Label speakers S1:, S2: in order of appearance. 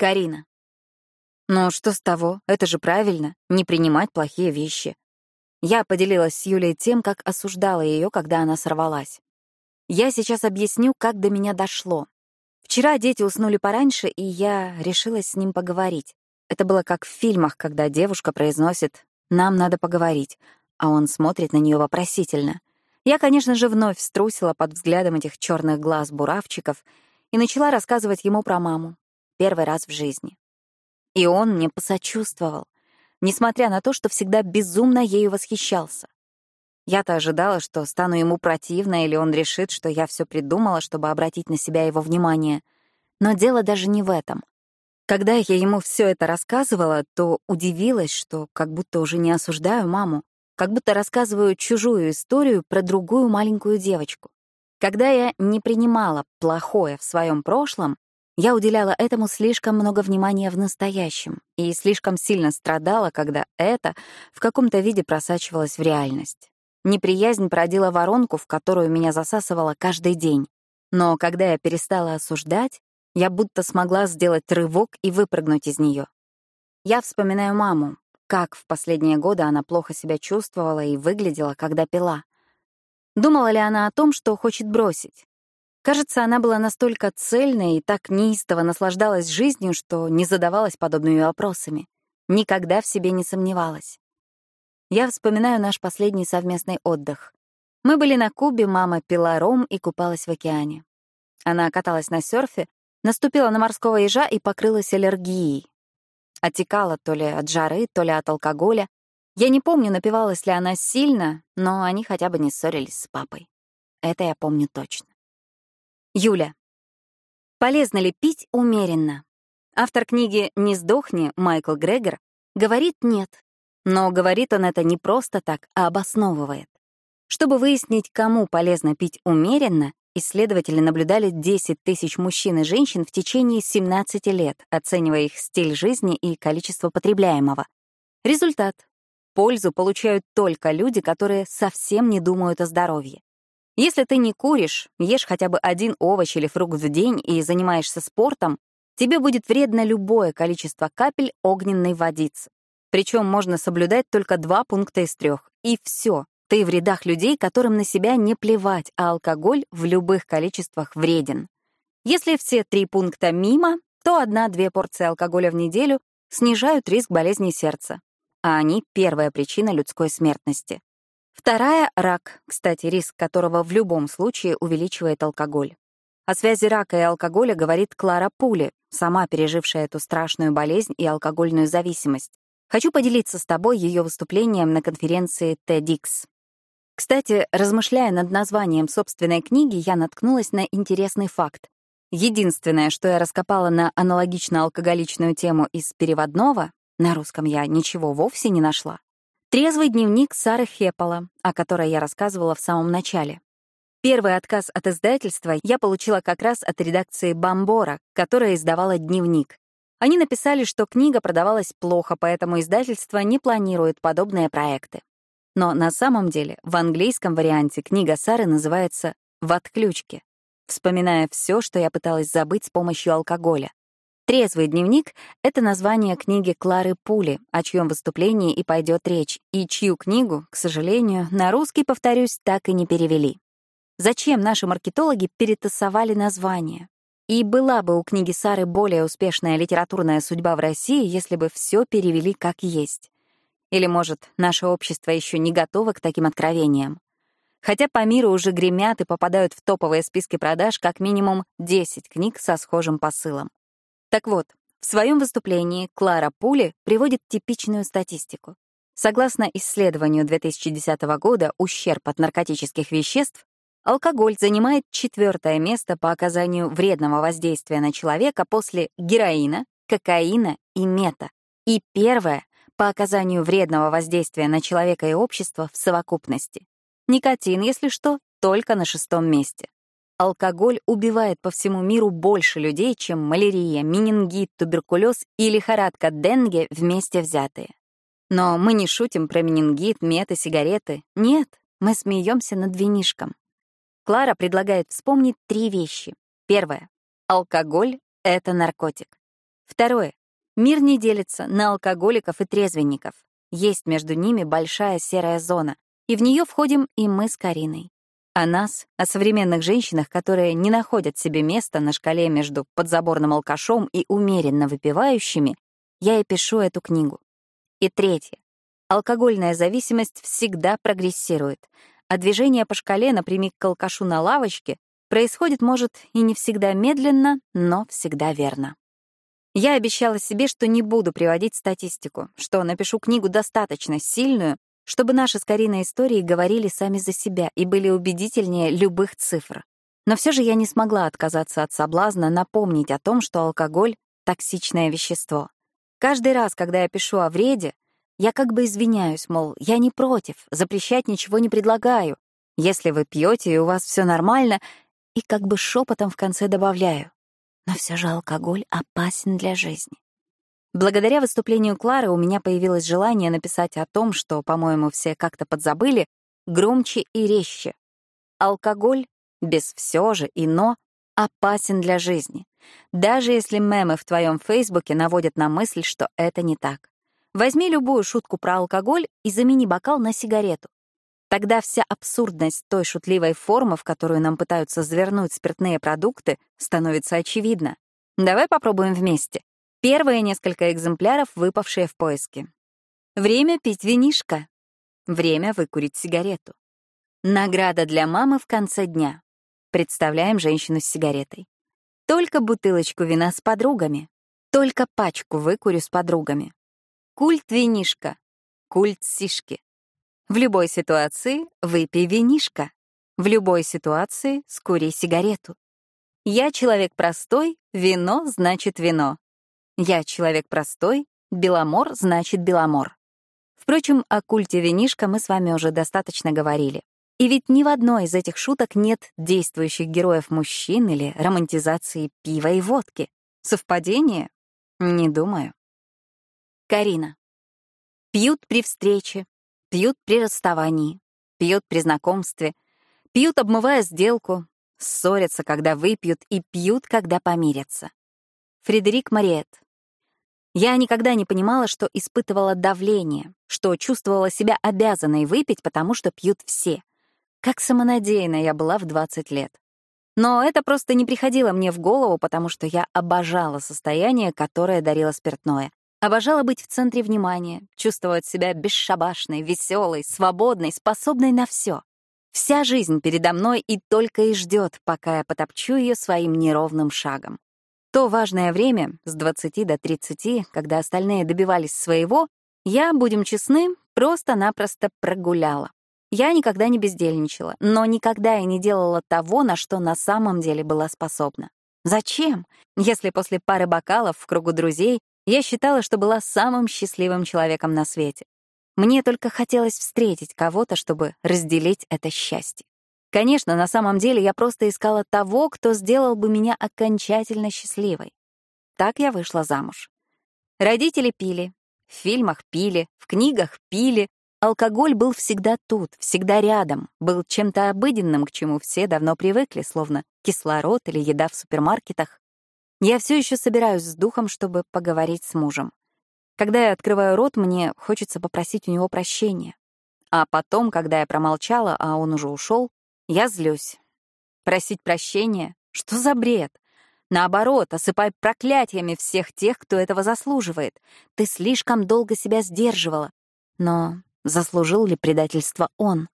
S1: Карина. Ну, что с того? Это же правильно — не принимать плохие вещи. Я поделилась с Юлей тем, как осуждала ее, когда она сорвалась. Я сейчас объясню, как до меня дошло. Вчера дети уснули пораньше, и я решилась с ним поговорить. Это было как в фильмах, когда девушка произносит «нам надо поговорить», а он смотрит на нее вопросительно. Я, конечно же, вновь струсила под взглядом этих черных глаз буравчиков и начала рассказывать ему про маму. Первый раз в жизни. И он мне посочувствовал, несмотря на то, что всегда безумно ею восхищался. Я-то ожидала, что стану ему противна, или он решит, что я все придумала, чтобы обратить на себя его внимание. Но дело даже не в этом. Когда я ему все это рассказывала, то удивилась, что как будто уже не осуждаю маму, как будто рассказываю чужую историю про другую маленькую девочку. Когда я не принимала плохое в своем прошлом, я уделяла этому слишком много внимания в настоящем и слишком сильно страдала, когда это в каком-то виде просачивалось в реальность. Неприязнь породила воронку, в которую меня засасывала каждый день. Но когда я перестала осуждать, я будто смогла сделать рывок и выпрыгнуть из нее. Я вспоминаю маму, как в последние годы она плохо себя чувствовала и выглядела, когда пила. Думала ли она о том, что хочет бросить? Кажется, она была настолько цельной и так неистово наслаждалась жизнью, что не задавалась подобными вопросами. Никогда в себе не сомневалась. Я вспоминаю наш последний совместный отдых. Мы были на Кубе, мама пила ром и купалась в океане. Она каталась на серфе, наступила на морского ежа и покрылась аллергией. Отекала то ли от жары, то ли от алкоголя. Я не помню, напивалась ли она сильно, но они хотя бы не ссорились с папой. Это я помню точно. Юля. Полезно ли пить умеренно? Автор книги «Не сдохни» Майкл Грегор говорит «нет». Но говорит он это не просто так, а обосновывает. Чтобы выяснить, кому полезно пить умеренно, исследователи наблюдали 10 тысяч мужчин и женщин в течение 17 лет, оценивая их стиль жизни и количество потребляемого. Результат. Пользу получают только люди, которые совсем не думают о здоровье. Если ты не куришь, ешь хотя бы один овощ или фрукт в день и занимаешься спортом, тебе будет вредно любое количество капель огненной водицы. Причем можно соблюдать только два пункта из трех. И все. Ты в рядах людей, которым на себя не плевать, а алкоголь в любых количествах вреден. Если все три пункта мимо, то одна-две порции алкоголя в неделю снижают риск болезней сердца. А они — первая причина людской смертности. Вторая — рак, кстати, риск которого в любом случае увеличивает алкоголь. О связи рака и алкоголя говорит Клара Пули, сама пережившая эту страшную болезнь и алкогольную зависимость. Хочу поделиться с тобой ее выступлением на конференции TEDx. Кстати, размышляя над названием собственной книги, я наткнулась на интересный факт. Единственное, что я раскопала на аналогично-алкоголичную тему из переводного, на русском я ничего вовсе не нашла, трезвый дневник Сары Хеппола, о которой я рассказывала в самом начале. Первый отказ от издательства я получила как раз от редакции «Бамбора», которая издавала дневник. Они написали, что книга продавалась плохо, поэтому издательство не планирует подобные проекты. Но на самом деле в английском варианте книга Сары называется «В отключке», вспоминая все, что я пыталась забыть с помощью алкоголя. «Трезвый дневник» — это название книги Клары Пули, о чьем выступлении и пойдет речь, и чью книгу, к сожалению, на русский, повторюсь, так и не перевели. Зачем наши маркетологи перетасовали название? И была бы у книги Сары более успешная литературная судьба в России, если бы все перевели как есть. Или, может, наше общество еще не готово к таким откровениям. Хотя по миру уже гремят и попадают в топовые списки продаж как минимум 10 книг со схожим посылом. Так вот, в своем выступлении Клара Пули приводит типичную статистику. Согласно исследованию 2010 года «Ущерб от наркотических веществ», Алкоголь занимает четвертое место по оказанию вредного воздействия на человека после героина, кокаина и мета. И первое по оказанию вредного воздействия на человека и общество в совокупности. Никотин, если что, только на шестом месте. Алкоголь убивает по всему миру больше людей, чем малярия, менингит, туберкулез и лихорадка Денге вместе взятые. Но мы не шутим про менингит, мет и сигареты. Нет, мы смеемся над винишком. Клара предлагает вспомнить три вещи. Первое. Алкоголь — это наркотик. Второе. Мир не делится на алкоголиков и трезвенников. Есть между ними большая серая зона, и в нее входим и мы с Кариной. О нас, о современных женщинах, которые не находят себе места на шкале между подзаборным алкашом и умеренно выпивающими, я и пишу эту книгу. И третье. Алкогольная зависимость всегда прогрессирует, а движение по шкале напрямик к алкашу на лавочке происходит, может, и не всегда медленно, но всегда верно. Я обещала себе, что не буду приводить статистику, что напишу книгу достаточно сильную, чтобы наши с Кариной истории говорили сами за себя и были убедительнее любых цифр. Но все же я не смогла отказаться от соблазна напомнить о том, что алкоголь — токсичное вещество. Каждый раз, когда я пишу о вреде, я как бы извиняюсь, мол, я не против, запрещать ничего не предлагаю. Если вы пьете и у вас все нормально, и как бы шепотом в конце добавляю. Но все же алкоголь опасен для жизни. Благодаря выступлению Клары у меня появилось желание написать о том, что, по-моему, все как-то подзабыли, громче и резче. Алкоголь, без все же и но, опасен для жизни. Даже если мемы в твоем Фейсбуке наводят на мысль, что это не так. Возьми любую шутку про алкоголь и замени бокал на сигарету. Тогда вся абсурдность той шутливой формы, в которую нам пытаются завернуть спиртные продукты, становится очевидна. Давай попробуем вместе. Первые несколько экземпляров, выпавшие в поиске. Время пить винишко. Время выкурить сигарету. Награда для мамы в конце дня. Представляем женщину с сигаретой. Только бутылочку вина с подругами. Только пачку выкурю с подругами. Культ винишка. Культ сишки. В любой ситуации выпей винишко. В любой ситуации скури сигарету. Я человек простой, вино значит вино. Я человек простой, беломор значит беломор. Впрочем, о культе винишка мы с вами уже достаточно говорили. И ведь ни в одной из этих шуток нет действующих героев мужчин или романтизации пива и водки. Совпадение? Не думаю. Карина. Пьют при встрече, Пьют при расставании, пьют при знакомстве, пьют, обмывая сделку, ссорятся, когда выпьют, и пьют, когда помирятся. Фредерик Мариет. Я никогда не понимала, что испытывала давление, что чувствовала себя обязанной выпить, потому что пьют все. Как самонадеянна я была в 20 лет. Но это просто не приходило мне в голову, потому что я обожала состояние, которое дарило спиртное. Обожала быть в центре внимания, чувствовать себя бесшабашной, веселой, свободной, способной на все. Вся жизнь передо мной и только и ждет, пока я потопчу ее своим неровным шагом. То важное время, с 20 до 30, когда остальные добивались своего, я, будем честны, просто-напросто прогуляла. Я никогда не бездельничала, но никогда и не делала того, на что на самом деле была способна. Зачем, если после пары бокалов в кругу друзей я считала, что была самым счастливым человеком на свете. Мне только хотелось встретить кого-то, чтобы разделить это счастье. Конечно, на самом деле я просто искала того, кто сделал бы меня окончательно счастливой. Так я вышла замуж. Родители пили, в фильмах пили, в книгах пили. Алкоголь был всегда тут, всегда рядом, был чем-то обыденным, к чему все давно привыкли, словно кислород или еда в супермаркетах. Я все еще собираюсь с духом, чтобы поговорить с мужем. Когда я открываю рот, мне хочется попросить у него прощения. А потом, когда я промолчала, а он уже ушел, я злюсь. Просить прощения? Что за бред? Наоборот, осыпай проклятиями всех тех, кто этого заслуживает. Ты слишком долго себя сдерживала. Но заслужил ли предательство он?